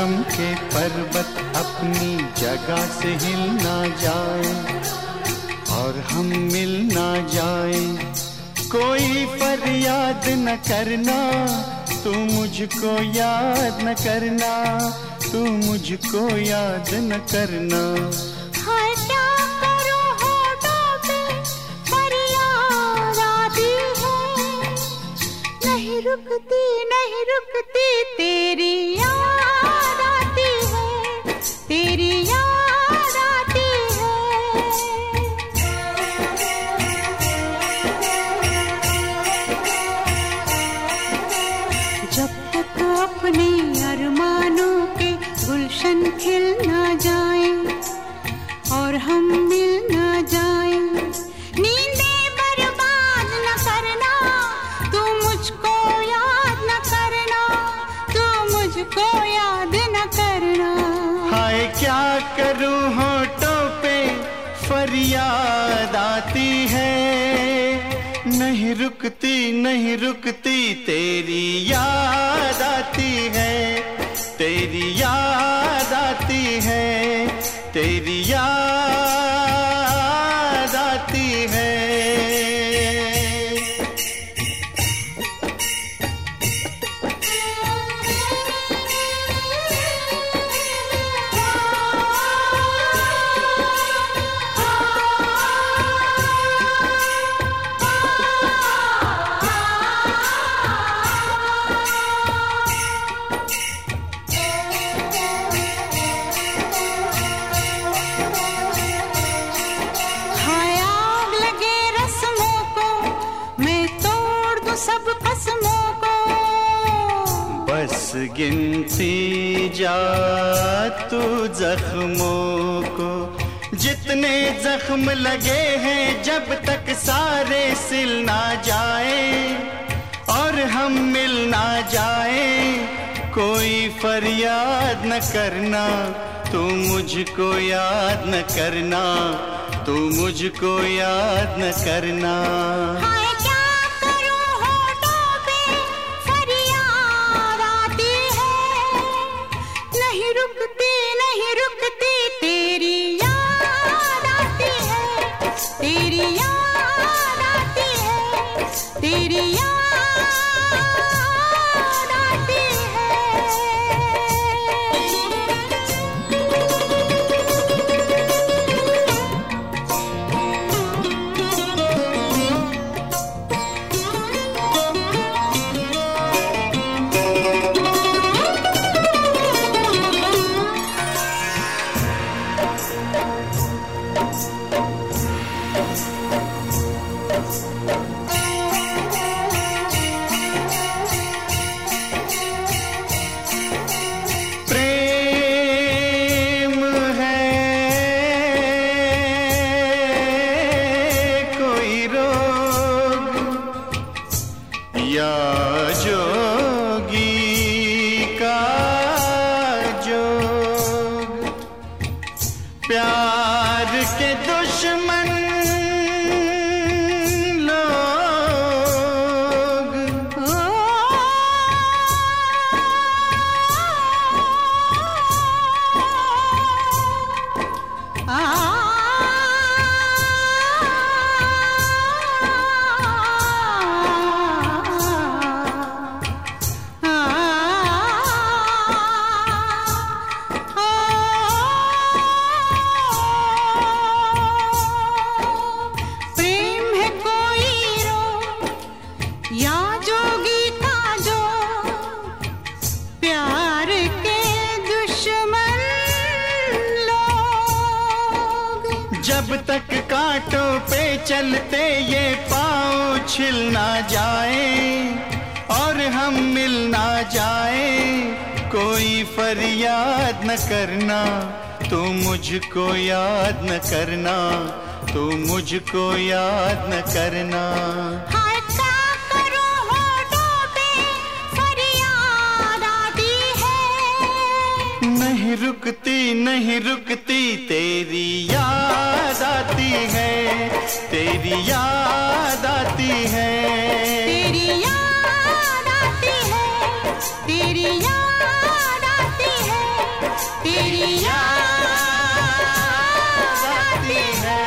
पर्वत अपनी जगह से हिल ना जाए और हम मिल ना जाए। कोई फरियाद न करना, तू मुझको याद न करना, तू मुझको याद न करना। रुकती, नहीं रुकती तेरी अपने अरमानों के गुलशन खिल ना जाए और हम मिल ना जाए। नींदे बर्बाद न करना, तू मुझको याद न करना, तू मुझको याद न करना। हाय, क्या करूँ होठों पे? फरियाद आती है। नहीं रुकती नहीं रुकती तेरी याद। गिनती जा तू जख्मों को। जितने जख्म लगे हैं, जब तक सारे सिल ना जाए और हम मिल ना जाए, कोई फरियाद न करना, तू मुझको याद न करना, तू मुझको याद न करना। तेरी याद जब तक कांटों पे चलते ये पाँव छिल ना जाए और हम मिल ना जाए, कोई फरियाद न करना, तू मुझको याद न करना, तू मुझको याद न करना। नहीं रुकती नहीं रुकती, तेरी याद आती है, तेरी याद आती है। तेरी याद आती है, तेरी याद आती है, तेरी याद आती है।